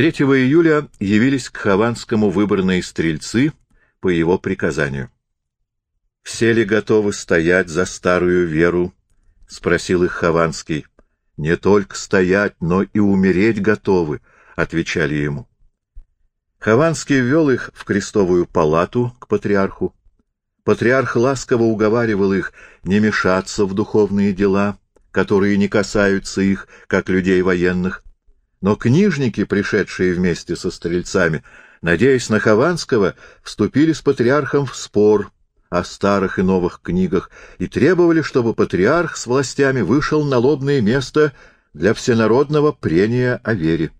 3 июля явились к Хованскому выборные стрельцы по его приказанию. «Все ли готовы стоять за старую веру?» — спросил их Хованский. «Не только стоять, но и умереть готовы», — отвечали ему. Хованский ввел их в крестовую палату к патриарху. Патриарх ласково уговаривал их не мешаться в духовные дела, которые не касаются их, как людей военных. Но книжники, пришедшие вместе со стрельцами, надеясь на Хованского, вступили с патриархом в спор о старых и новых книгах и требовали, чтобы патриарх с властями вышел на лобное место для всенародного прения о вере.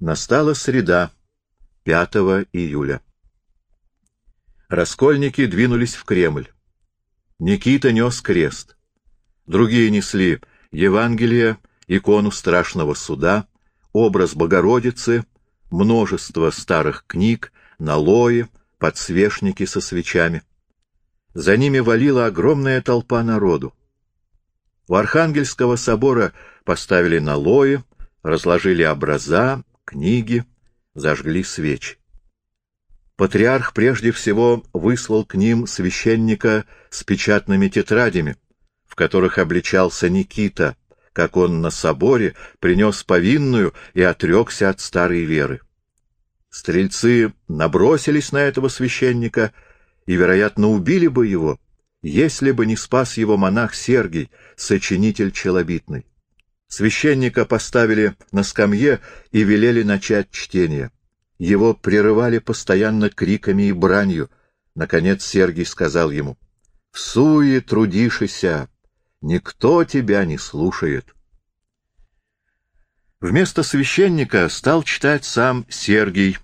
Настала среда, 5 июля. Раскольники двинулись в Кремль. Никита нес крест. Другие несли Евангелие, икону страшного суда, образ Богородицы, множество старых книг, налои, подсвечники со свечами. За ними валила огромная толпа народу. У Архангельского собора поставили налои, разложили образа, книги, зажгли свечи. Патриарх прежде всего выслал к ним священника с печатными тетрадями, в которых обличался Никита, как он на соборе принес повинную и отрекся от старой веры. Стрельцы набросились на этого священника и, вероятно, убили бы его, если бы не спас его монах Сергий, сочинитель челобитный. Священника поставили на скамье и велели начать чтение. Его прерывали постоянно криками и бранью. Наконец Сергий сказал ему, — В суе трудишися, никто тебя не слушает. Вместо священника стал читать сам Сергий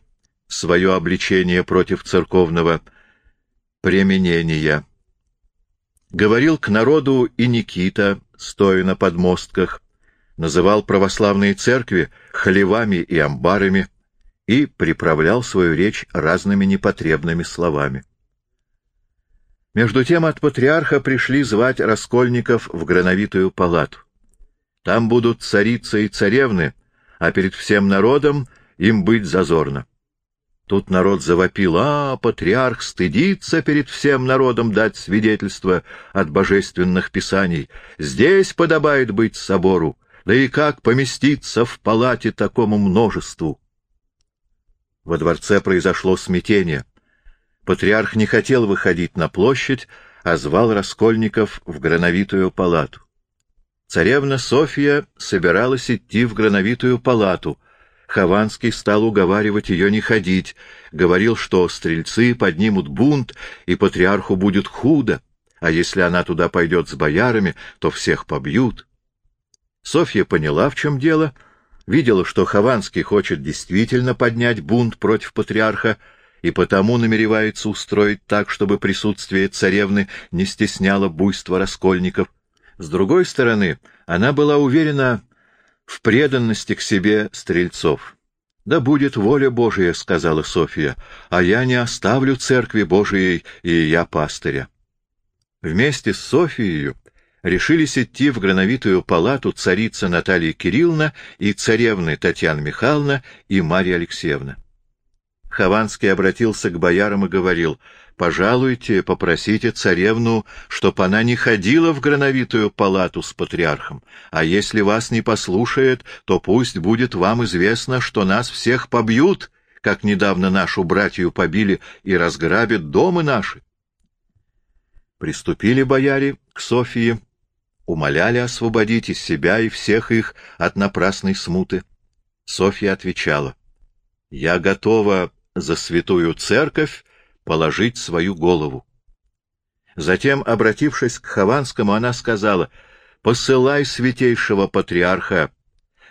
свое обличение против церковного пременения. Говорил к народу и Никита, стоя на подмостках, называл православные церкви хлевами и амбарами, и приправлял свою речь разными непотребными словами. Между тем от патриарха пришли звать раскольников в грановитую палату. Там будут царица и царевны, а перед всем народом им быть зазорно. Тут народ завопил, а патриарх стыдится перед всем народом дать свидетельство от божественных писаний. Здесь подобает быть собору, да и как поместиться в палате такому множеству? Во дворце произошло смятение. Патриарх не хотел выходить на площадь, а звал раскольников в грановитую палату. Царевна Софья собиралась идти в грановитую палату. Хованский стал уговаривать ее не ходить, говорил, что стрельцы поднимут бунт, и патриарху будет худо, а если она туда пойдет с боярами, то всех побьют. Софья поняла, в чем дело — видела, что Хованский хочет действительно поднять бунт против патриарха и потому намеревается устроить так, чтобы присутствие царевны не стесняло буйство раскольников. С другой стороны, она была уверена в преданности к себе стрельцов. «Да будет воля Божия», — сказала Софья, — «а я не оставлю церкви Божией и я пастыря». Вместе с Софией решились идти в грановитую палату царица Наталья Кирилловна и царевны Татьяна Михайловна и Марья Алексеевна. Хованский обратился к боярам и говорил, «Пожалуйте, попросите царевну, чтоб она не ходила в грановитую палату с патриархом, а если вас не послушает, то пусть будет вам известно, что нас всех побьют, как недавно нашу братью побили и разграбят дома наши». Приступили бояре к Софии, умоляли освободить из себя и всех их от напрасной смуты. Софья отвечала, «Я готова за святую церковь положить свою голову». Затем, обратившись к Хованскому, она сказала, «Посылай святейшего патриарха,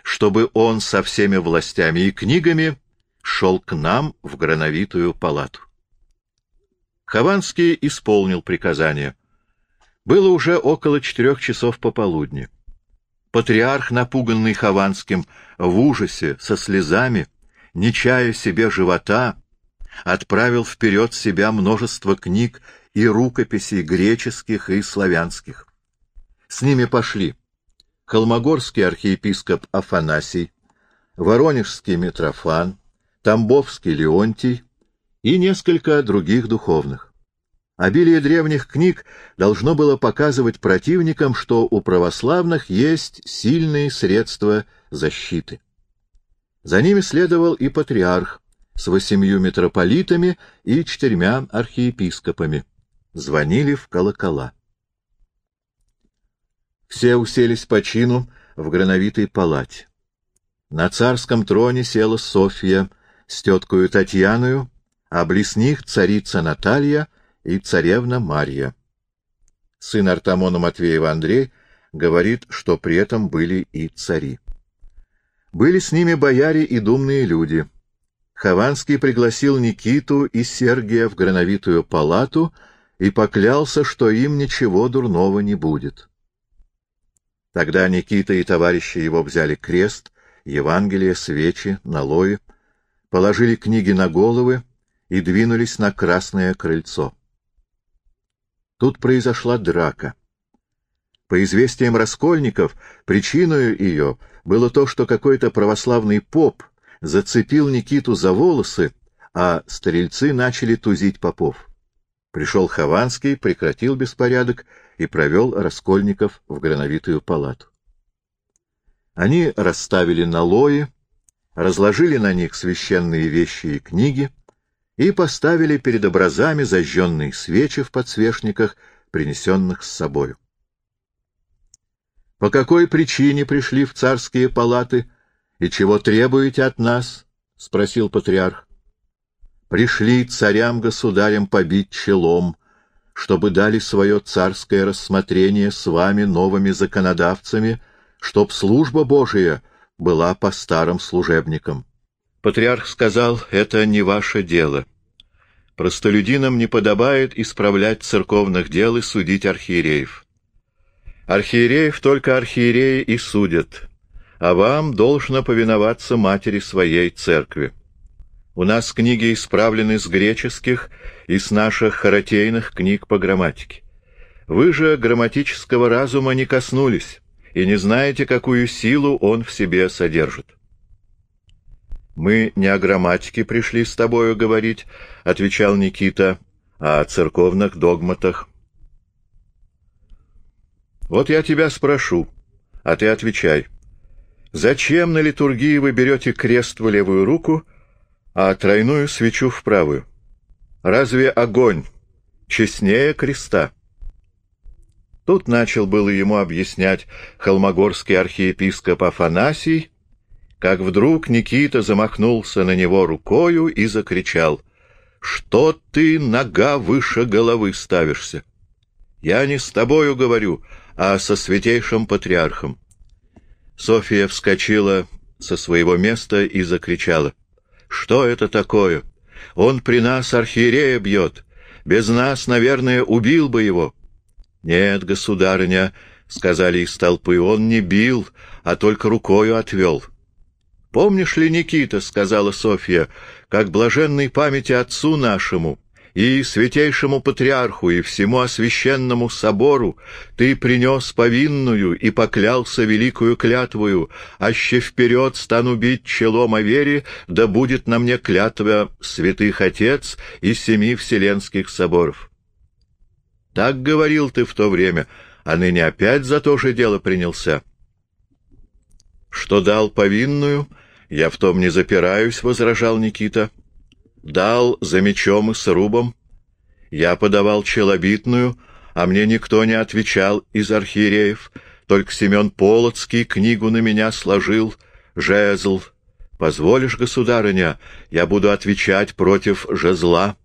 чтобы он со всеми властями и книгами шел к нам в грановитую палату». Хованский исполнил приказание — было уже около четырех часов пополудни. Патриарх, напуганный Хованским, в ужасе, со слезами, не чая себе живота, отправил вперед себя множество книг и рукописей греческих и славянских. С ними пошли Холмогорский архиепископ Афанасий, Воронежский Митрофан, Тамбовский Леонтий и несколько других духовных. Обилие древних книг должно было показывать противникам, что у православных есть сильные средства защиты. За ними следовал и патриарх с восемью митрополитами и четырьмя архиепископами. Звонили в колокола. Все уселись по чину в грановитой палате. На царском троне села Софья с теткою Татьяною, а близ них царица Наталья и царевна Марья. Сын Артамона Матвеева Андрей говорит, что при этом были и цари. Были с ними бояре и думные люди. Хованский пригласил Никиту и Сергия в грановитую палату и поклялся, что им ничего дурного не будет. Тогда Никита и товарищи его взяли крест, Евангелие, свечи, налои, положили книги на головы и двинулись на Красное крыльцо. Тут произошла драка. По известиям раскольников, причиной ее было то, что какой-то православный поп зацепил Никиту за волосы, а стрельцы начали тузить попов. Пришел Хованский, прекратил беспорядок и провел раскольников в грановитую палату. Они расставили налои, разложили на них священные вещи и книги и поставили перед образами зажженные свечи в подсвечниках, принесенных с собою. По какой причине пришли в царские палаты и чего требуете от нас? — спросил патриарх. — Пришли царям-государям побить челом, чтобы дали свое царское рассмотрение с вами новыми законодавцами, чтоб служба Божия была по старым служебникам. Патриарх сказал, это не ваше дело. Простолюдинам не подобает исправлять церковных дел и судить архиереев. Архиереев только архиереи и судят, а вам должно повиноваться матери своей церкви. У нас книги исправлены с греческих и с наших харатейных книг по грамматике. Вы же грамматического разума не коснулись и не знаете, какую силу он в себе содержит. «Мы не о грамматике пришли с тобою говорить», — отвечал Никита, — «а о церковных догматах». Вот я тебя спрошу, а ты отвечай. Зачем на литургии вы берете крест в левую руку, а тройную свечу в правую? Разве огонь честнее креста? Тут начал было ему объяснять холмогорский архиепископ Афанасий, как вдруг Никита замахнулся на него рукою и закричал, «Что ты, нога, выше головы ставишься? Я не с тобою говорю, а со святейшим патриархом. София вскочила со своего места и закричала. «Что это такое? Он при нас архиерея бьет. Без нас, наверное, убил бы его». «Нет, государыня», — сказали из толпы, — «он не бил, а только рукою отвел». «Помнишь ли, Никита, — сказала Софья, — как блаженной памяти отцу нашему, и святейшему патриарху, и всему освященному собору ты принес повинную и поклялся великую клятвою, аще вперед стану бить челом о вере, да будет на мне клятва святых отец и семи вселенских соборов. Так говорил ты в то время, а ныне опять за то же дело принялся. Что дал повинную, я в том не запираюсь, — возражал Никита. — дал за мечом и срубом. Я подавал челобитную, а мне никто не отвечал из архиереев, только Семен Полоцкий книгу на меня сложил, жезл. Позволишь, государыня, я буду отвечать против жезла,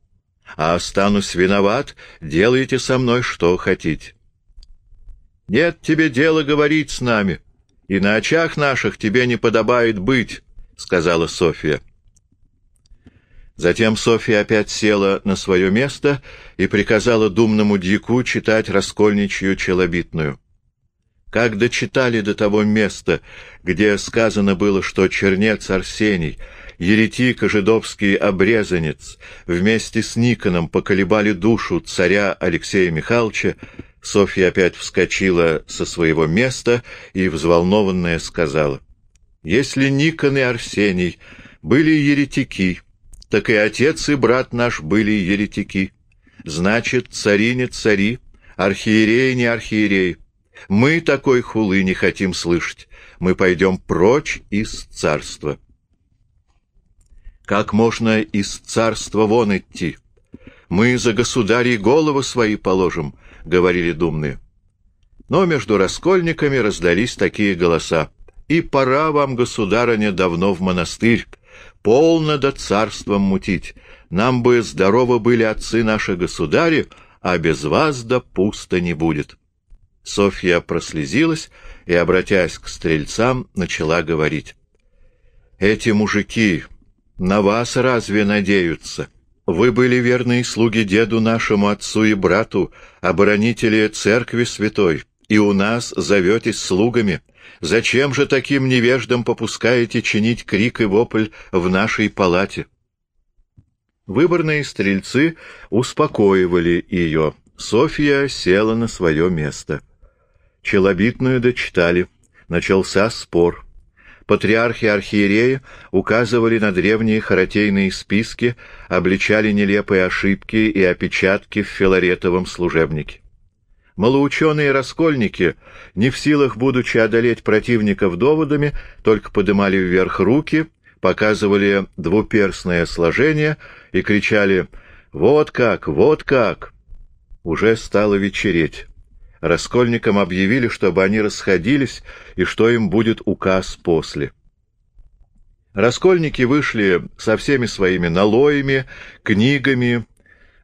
а останусь виноват, делайте со мной что хотите. Нет тебе дела говорить с нами, и на очах наших тебе не подобает быть, — сказала Софья. Затем Софья опять села на свое место и приказала думному дьяку читать раскольничью челобитную. Как дочитали до того места, где сказано было, что чернец Арсений, еретик и жидовский обрезанец, вместе с Никоном поколебали душу царя Алексея Михайловича, Софья опять вскочила со своего места и, взволнованная, сказала, Если Никон и Арсений были еретики, так и отец и брат наш были еретики. Значит, цари не цари, архиереи не архиереи. Мы такой хулы не хотим слышать. Мы пойдем прочь из царства. Как можно из царства вон идти? Мы за государей головы свои положим, — говорили думные. Но между раскольниками раздались такие голоса. И пора вам, государыня, давно в монастырь, полно до царством мутить. Нам бы здоровы были отцы наши государи, а без вас да пусто не будет. Софья прослезилась и, обратясь к стрельцам, начала говорить. «Эти мужики на вас разве надеются? Вы были верные слуги деду нашему отцу и брату, оборонители церкви святой, и у нас зоветесь слугами. Зачем же таким невеждам попускаете чинить крик и вопль в нашей палате?» Выборные стрельцы успокоивали ее. Софья села на свое место. Челобитную дочитали. Начался спор. Патриархи архиереи указывали на древние харатейные списки, обличали нелепые ошибки и опечатки в филаретовом служебнике. Малоученые раскольники, не в силах, будучи одолеть противников доводами, только подымали вверх руки, показывали двуперстное сложение и кричали «Вот как! Вот как!». Уже стало вечереть. Раскольникам объявили, чтобы они расходились и что им будет указ после. Раскольники вышли со всеми своими налоями, книгами,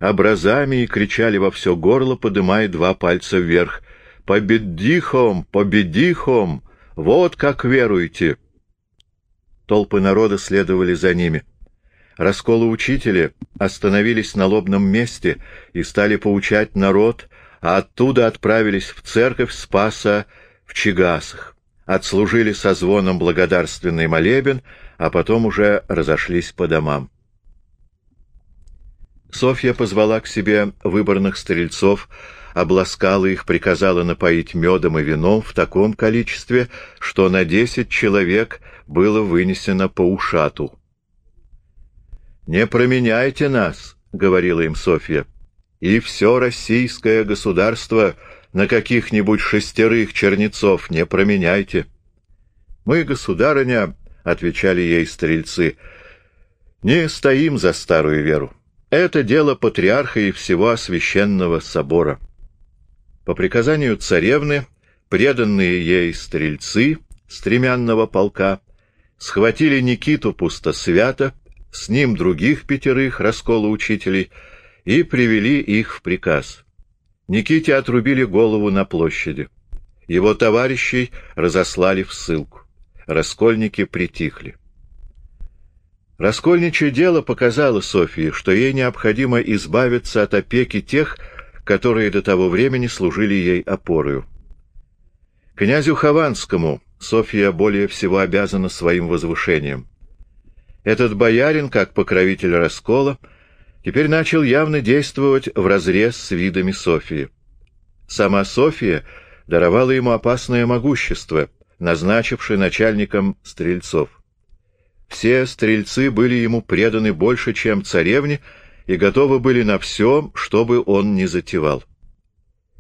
образами и кричали во все горло, подымая два пальца вверх. «Победихом! Победихом! Вот как веруете!» Толпы народа следовали за ними. Расколы учителя остановились на лобном месте и стали поучать народ, а оттуда отправились в церковь Спаса в Чигасах, отслужили со звоном благодарственный молебен, а потом уже разошлись по домам. Софья позвала к себе выборных стрельцов, обласкала их, приказала напоить медом и вином в таком количестве, что на десять человек было вынесено по ушату. «Не променяйте нас», — говорила им Софья, — «и все российское государство на каких-нибудь шестерых чернецов не променяйте». «Мы, государыня», — отвечали ей стрельцы, — «не стоим за старую веру». Это дело патриарха и всего священного собора. По приказанию царевны, преданные ей стрельцы стремянного полка схватили Никиту пустосвято, с ним других пятерых раскола учителей, и привели их в приказ. Никите отрубили голову на площади. Его товарищей разослали в ссылку. Раскольники притихли. Раскольничье дело показало Софии, что ей необходимо избавиться от опеки тех, которые до того времени служили ей опорою. Князю Хованскому Софья более всего обязана своим возвышением. Этот боярин, как покровитель раскола, теперь начал явно действовать вразрез с видами Софии. Сама София даровала ему опасное могущество, назначившее начальником стрельцов. Все стрельцы были ему преданы больше, чем царевне, и готовы были на все, чтобы он не затевал.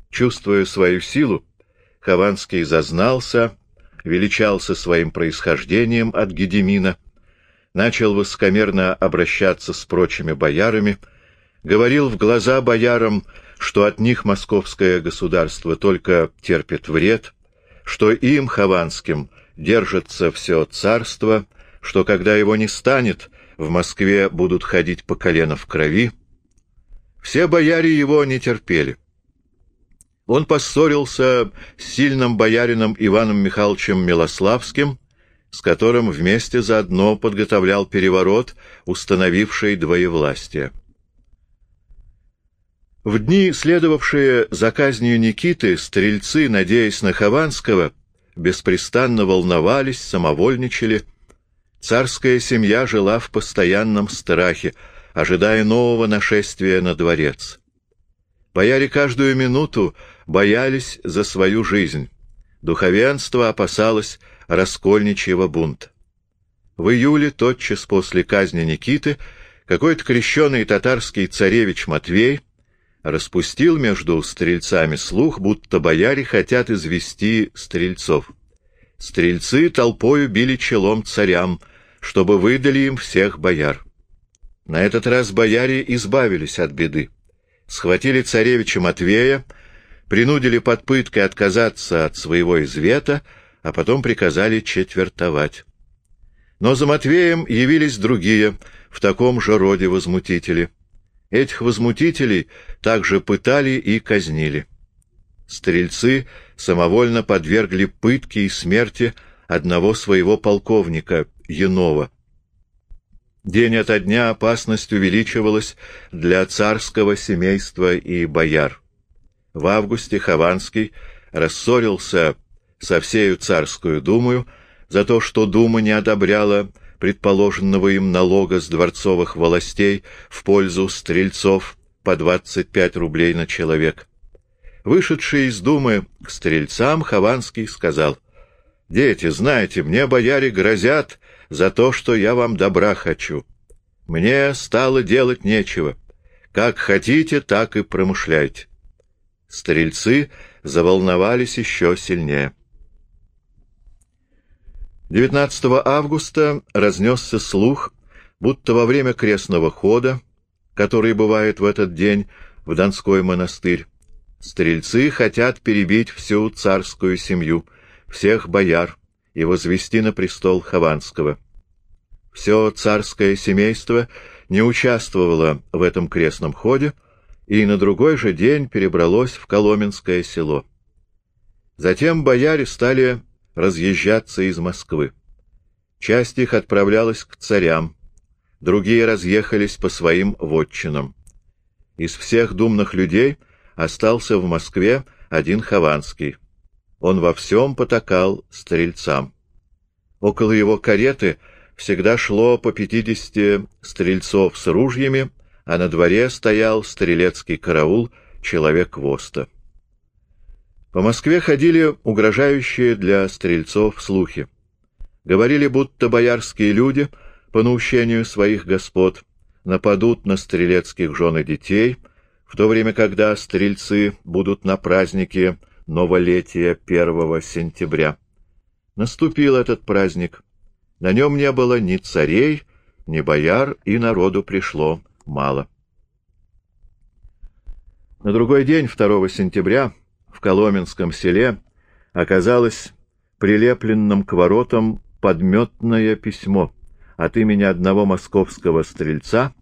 Чувствуя свою силу, Хованский зазнался, величался своим происхождением от Гедемина, начал высокомерно обращаться с прочими боярами, говорил в глаза боярам, что от них московское государство только терпит вред, что им, Хованским, держится все царство — что когда его не станет, в Москве будут ходить по колено в крови. Все бояре его не терпели. Он поссорился с сильным боярином Иваном Михайловичем Милославским, с которым вместе заодно подготовлял переворот, установивший двоевластие. В дни, следовавшие за казнью Никиты, стрельцы, надеясь на Хованского, беспрестанно волновались, самовольничали, Царская семья жила в постоянном страхе, ожидая нового нашествия на дворец. Бояре каждую минуту боялись за свою жизнь. Духовенство опасалось раскольничьего бунта. В июле, тотчас после казни Никиты, какой-то крещеный татарский царевич Матвей распустил между стрельцами слух, будто бояре хотят извести стрельцов. Стрельцы толпою били челом царям, чтобы выдали им всех бояр. На этот раз бояре избавились от беды. Схватили царевича Матвея, принудили под пыткой отказаться от своего извета, а потом приказали четвертовать. Но за Матвеем явились другие, в таком же роде возмутители. Этих возмутителей также пытали и казнили. Стрельцы самовольно подвергли пытке и смерти одного своего полковника, Янова. День ото дня опасность увеличивалась для царского семейства и бояр. В августе Хованский рассорился со всею царскую думою за то, что дума не одобряла предположенного им налога с дворцовых властей в пользу стрельцов по 25 рублей на человек. Вышедший из думы к стрельцам, Хованский сказал, «Дети, знаете, мне бояре грозят за то, что я вам добра хочу. Мне стало делать нечего. Как хотите, так и промышляйте». Стрельцы заволновались еще сильнее. 19 августа разнесся слух, будто во время крестного хода, который бывает в этот день в Донской монастырь, стрельцы хотят перебить всю царскую семью, всех бояр, и возвести на престол Хованского. Все царское семейство не участвовало в этом крестном ходе, и на другой же день перебралось в Коломенское село. Затем бояре стали разъезжаться из Москвы. Часть их отправлялась к царям, другие разъехались по своим вотчинам. Из всех думных людей остался в Москве один Хованский. Он во всем потакал стрельцам. Около его кареты всегда шло по пятидесяти стрельцов с ружьями, а на дворе стоял стрелецкий караул человек воста. По Москве ходили угрожающие для стрельцов слухи. Говорили, будто боярские люди, по наущению своих господ, нападут на стрелецких жен и детей, в то время, когда стрельцы будут на празднике новолетия 1 сентября. Наступил этот праздник. На нем не было ни царей, ни бояр, и народу пришло мало. На другой день, 2 сентября, в Коломенском селе оказалось прилепленным к воротам подметное письмо от имени одного московского стрельца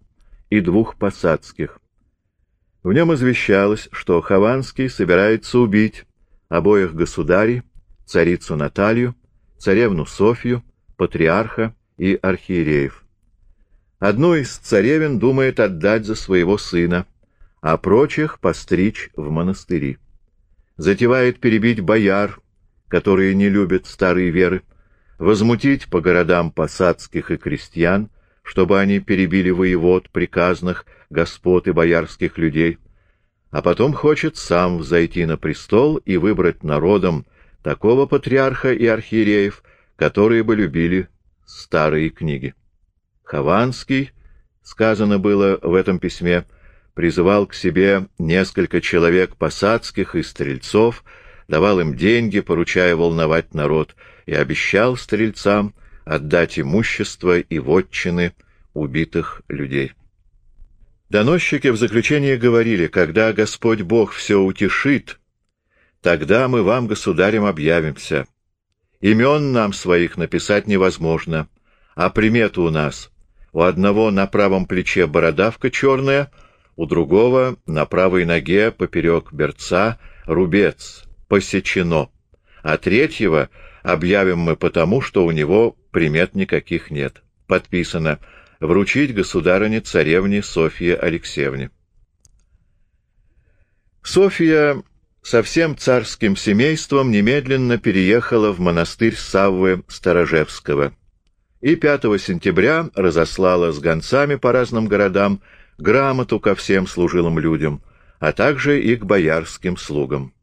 и двух посадских. В нем извещалось, что Хованский собирается убить обоих государей, царицу Наталью, царевну Софью, патриарха и архиереев. Одну из царевин думает отдать за своего сына, а прочих постричь в монастыри затевает перебить бояр, которые не любят старые веры, возмутить по городам посадских и крестьян, чтобы они перебили воевод, приказных, господ и боярских людей, а потом хочет сам взойти на престол и выбрать народом такого патриарха и архиереев, которые бы любили старые книги. Хованский, сказано было в этом письме, — призывал к себе несколько человек посадских и стрельцов, давал им деньги, поручая волновать народ, и обещал стрельцам отдать имущество и вотчины убитых людей. Доносчики в заключение говорили, когда Господь Бог все утешит, тогда мы вам, государем, объявимся. Имен нам своих написать невозможно, а примету у нас. У одного на правом плече бородавка черная — у другого на правой ноге поперек берца рубец, посечено, а третьего объявим мы потому, что у него примет никаких нет. Подписано «Вручить государыне-царевне Софье Алексеевне». Софья со всем царским семейством немедленно переехала в монастырь Саввы Сторожевского и 5 сентября разослала с гонцами по разным городам грамоту ко всем служилым людям, а также и к боярским слугам.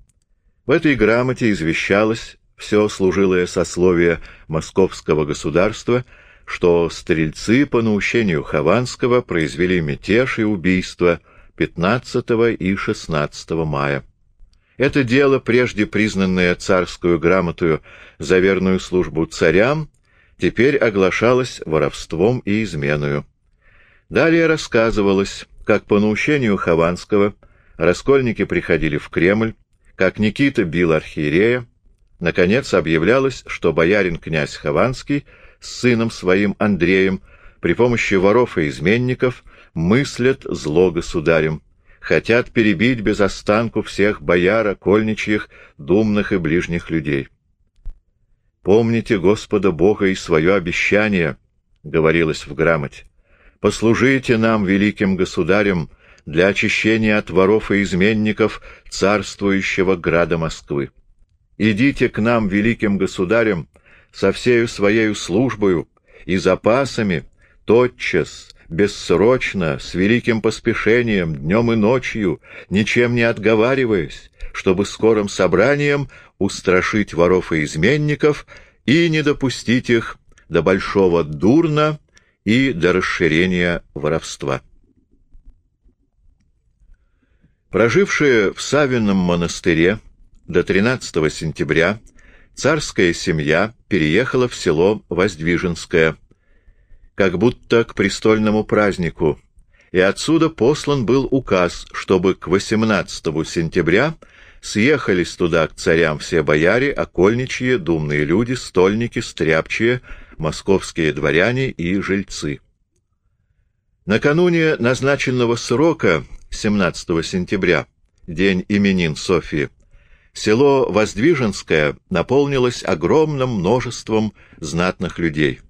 В этой грамоте извещалось все служилое сословие московского государства, что стрельцы по наущению Хованского произвели мятеж и убийство 15 и 16 мая. Это дело, прежде признанное царскую грамотою за верную службу царям, теперь оглашалось воровством и изменою. Далее рассказывалось, как по наущению Хованского раскольники приходили в Кремль, как Никита бил архиерея, наконец объявлялось, что боярин-князь Хованский с сыном своим Андреем при помощи воров и изменников мыслят зло государем, хотят перебить без останку всех бояр, окольничьих, думных и ближних людей. «Помните Господа Бога и свое обещание», — говорилось в грамоте. «Послужите нам, великим государем, для очищения от воров и изменников царствующего града Москвы. Идите к нам, великим государем, со всею своею службою и запасами, тотчас, бессрочно, с великим поспешением, днем и ночью, ничем не отговариваясь, чтобы скорым собранием устрашить воров и изменников и не допустить их до большого дурна и до расширения воровства. Прожившие в Савином монастыре до 13 сентября царская семья переехала в село Воздвиженское – как будто к престольному празднику, и отсюда послан был указ, чтобы к 18 сентября съехались туда к царям все бояре, окольничьи, думные люди, стольники, стряпчие, московские дворяне и жильцы. Накануне назначенного срока, 17 сентября, день именин Софии, село Воздвиженское наполнилось огромным множеством знатных людей —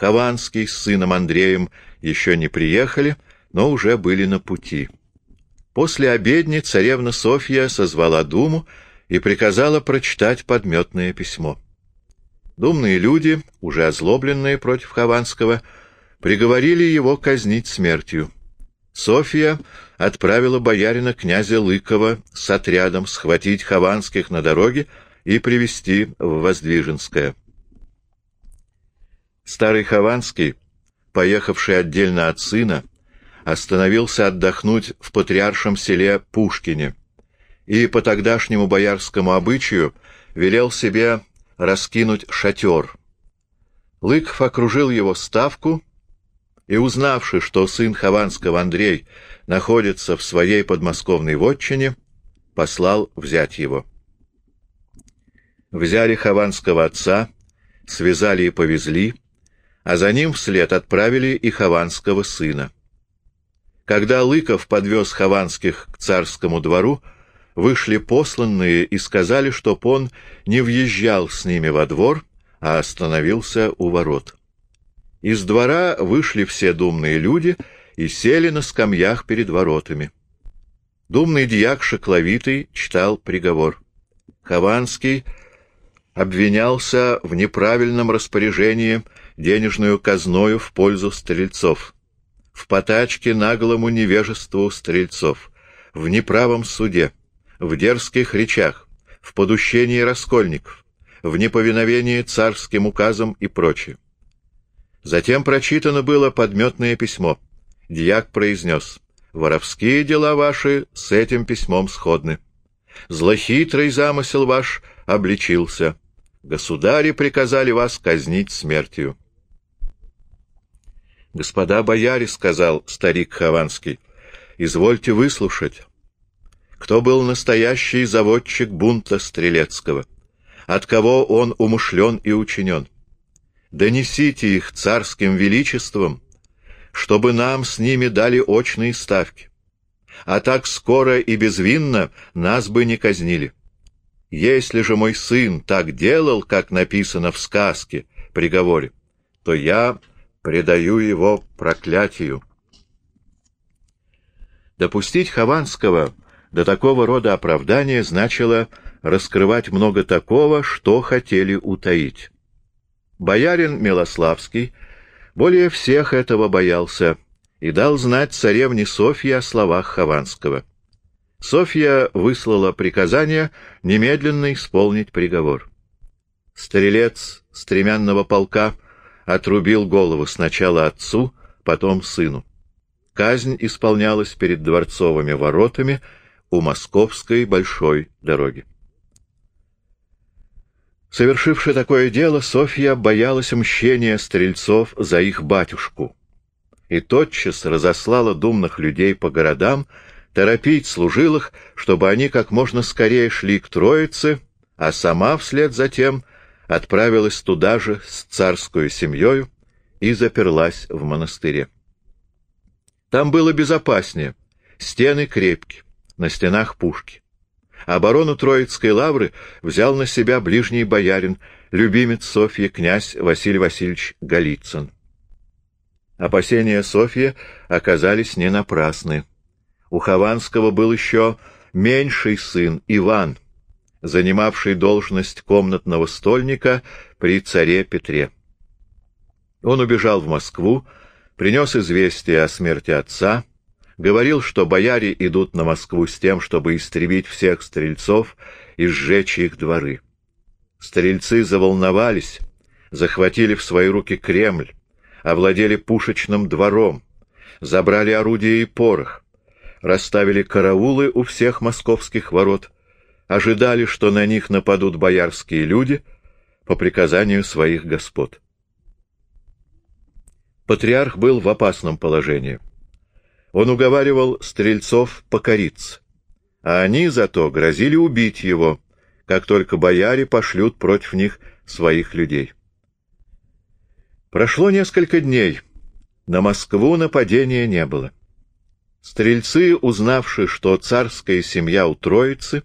Хованский с сыном Андреем еще не приехали, но уже были на пути. После обедни царевна Софья созвала Думу и приказала прочитать подметное письмо. Думные люди, уже озлобленные против Хованского, приговорили его казнить смертью. Софья отправила боярина князя Лыкова с отрядом схватить Хованских на дороге и привести в Воздвиженское. Старый Хованский, поехавший отдельно от сына, остановился отдохнуть в патриаршем селе Пушкине и по тогдашнему боярскому обычаю велел себе раскинуть шатер. Лыков окружил его ставку и, узнавши, что сын Хованского Андрей находится в своей подмосковной вотчине, послал взять его. Взяли Хованского отца, связали и повезли, а за ним вслед отправили и Хованского сына. Когда Лыков подвез Хованских к царскому двору, вышли посланные и сказали, чтоб он не въезжал с ними во двор, а остановился у ворот. Из двора вышли все думные люди и сели на скамьях перед воротами. Думный дьяк Шокловитый читал приговор. Хованский обвинялся в неправильном распоряжении денежную казною в пользу стрельцов, в потачке наглому невежеству стрельцов, в неправом суде, в дерзких речах, в подущении раскольников, в неповиновении царским указам и прочее. Затем прочитано было подметное письмо. Дьяк произнес, «Воровские дела ваши с этим письмом сходны. Злохитрый замысел ваш обличился. Государи приказали вас казнить смертью». «Господа бояре», — сказал старик Хованский, — «извольте выслушать. Кто был настоящий заводчик бунта Стрелецкого? От кого он умушлен и учинен? Донесите их царским величеством, чтобы нам с ними дали очные ставки. А так скоро и безвинно нас бы не казнили. Если же мой сын так делал, как написано в сказке, приговоре, то я предаю его проклятию. Допустить Хованского до такого рода оправдания значило раскрывать много такого, что хотели утаить. Боярин Милославский более всех этого боялся и дал знать царевне Софье о словах Хованского. Софья выслала приказание немедленно исполнить приговор. Стрелец стремянного полка отрубил голову сначала отцу, потом сыну. Казнь исполнялась перед дворцовыми воротами у московской большой дороги. Совершивши такое дело, Софья боялась мщения стрельцов за их батюшку и тотчас разослала думных людей по городам торопить служилых, чтобы они как можно скорее шли к Троице, а сама вслед за тем отправилась туда же с царскую семьей и заперлась в монастыре. Там было безопаснее, стены крепкие, на стенах пушки. Оборону Троицкой лавры взял на себя ближний боярин, любимец Софьи, князь Василий Васильевич Голицын. Опасения Софьи оказались не напрасны. У Хованского был еще меньший сын Иван, занимавший должность комнатного стольника при царе Петре. Он убежал в Москву, принес известие о смерти отца, говорил, что бояре идут на Москву с тем, чтобы истребить всех стрельцов и сжечь их дворы. Стрельцы заволновались, захватили в свои руки Кремль, овладели пушечным двором, забрали орудия и порох, расставили караулы у всех московских ворот, ожидали, что на них нападут боярские люди по приказанию своих господ. Патриарх был в опасном положении. Он уговаривал стрельцов покориться, а они зато грозили убить его, как только бояре пошлют против них своих людей. Прошло несколько дней. На Москву нападения не было. Стрельцы, узнавши, что царская семья у Троицы,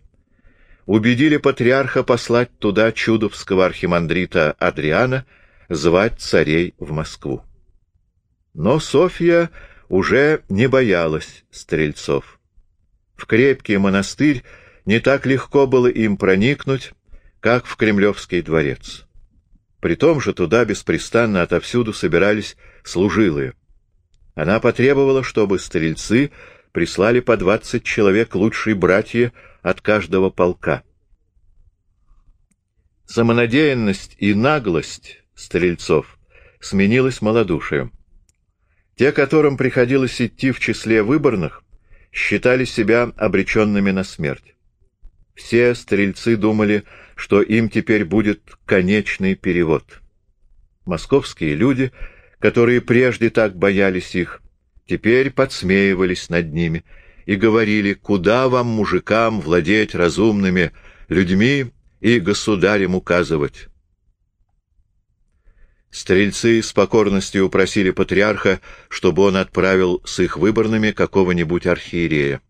убедили патриарха послать туда чудовского архимандрита Адриана звать царей в Москву. Но Софья уже не боялась стрельцов. В крепкий монастырь не так легко было им проникнуть, как в Кремлевский дворец. При том же туда беспрестанно отовсюду собирались служилые. Она потребовала, чтобы стрельцы прислали по двадцать человек лучшие братья от каждого полка. Самонадеянность и наглость стрельцов сменилась малодушием. Те, которым приходилось идти в числе выборных, считали себя обреченными на смерть. Все стрельцы думали, что им теперь будет конечный перевод. Московские люди, которые прежде так боялись их, теперь подсмеивались над ними и говорили, куда вам, мужикам, владеть разумными людьми и государем указывать. Стрельцы с покорностью упросили патриарха, чтобы он отправил с их выборными какого-нибудь архиерея.